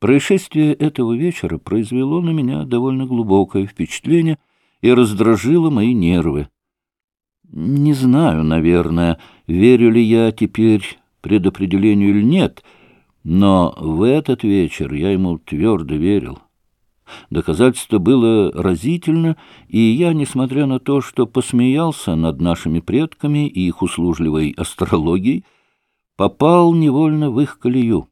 Происшествие этого вечера произвело на меня довольно глубокое впечатление и раздражило мои нервы. Не знаю, наверное, верю ли я теперь предопределению или нет, но в этот вечер я ему твердо верил. Доказательство было разительно, и я, несмотря на то, что посмеялся над нашими предками и их услужливой астрологией, попал невольно в их колею.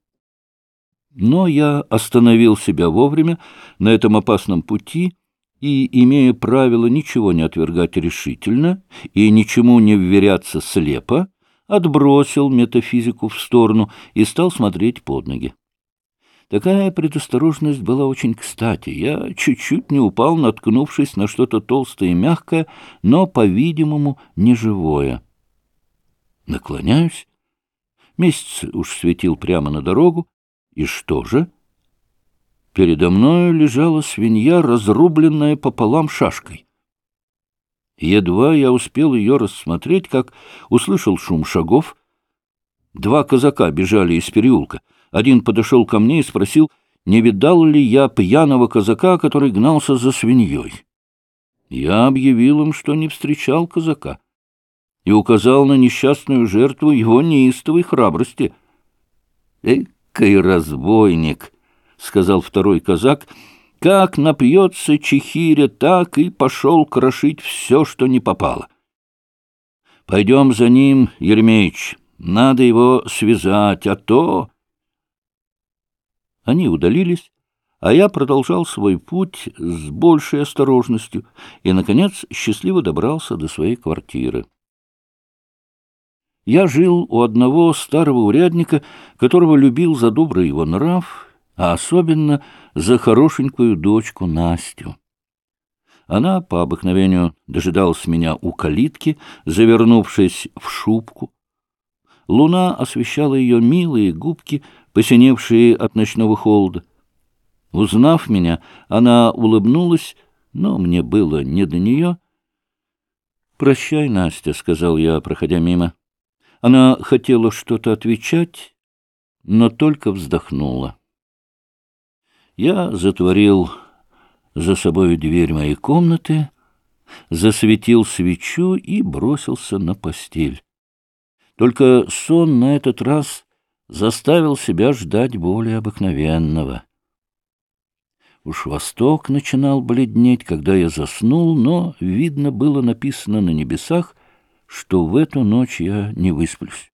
Но я остановил себя вовремя на этом опасном пути и, имея правило ничего не отвергать решительно и ничему не вверяться слепо, отбросил метафизику в сторону и стал смотреть под ноги. Такая предосторожность была очень кстати. Я чуть-чуть не упал, наткнувшись на что-то толстое и мягкое, но, по-видимому, неживое. Наклоняюсь. Месяц уж светил прямо на дорогу. И что же? Передо мною лежала свинья, разрубленная пополам шашкой. Едва я успел ее рассмотреть, как услышал шум шагов. Два казака бежали из переулка. Один подошел ко мне и спросил, не видал ли я пьяного казака, который гнался за свиньей. Я объявил им, что не встречал казака, и указал на несчастную жертву его неистовой храбрости. «Экой разбойник!» — сказал второй казак. «Как напьется чехиря, так и пошел крошить все, что не попало. Пойдем за ним, Еремеич, надо его связать, а то...» Они удалились, а я продолжал свой путь с большей осторожностью и, наконец, счастливо добрался до своей квартиры. Я жил у одного старого урядника, которого любил за добрый его нрав, а особенно за хорошенькую дочку Настю. Она по обыкновению дожидалась меня у калитки, завернувшись в шубку. Луна освещала ее милые губки, посиневшие от ночного холода. Узнав меня, она улыбнулась, но мне было не до нее. «Прощай, Настя», — сказал я, проходя мимо. Она хотела что-то отвечать, но только вздохнула. Я затворил за собой дверь моей комнаты, засветил свечу и бросился на постель. Только сон на этот раз заставил себя ждать более обыкновенного. Уж восток начинал бледнеть, когда я заснул, но, видно, было написано на небесах, что в эту ночь я не высплюсь.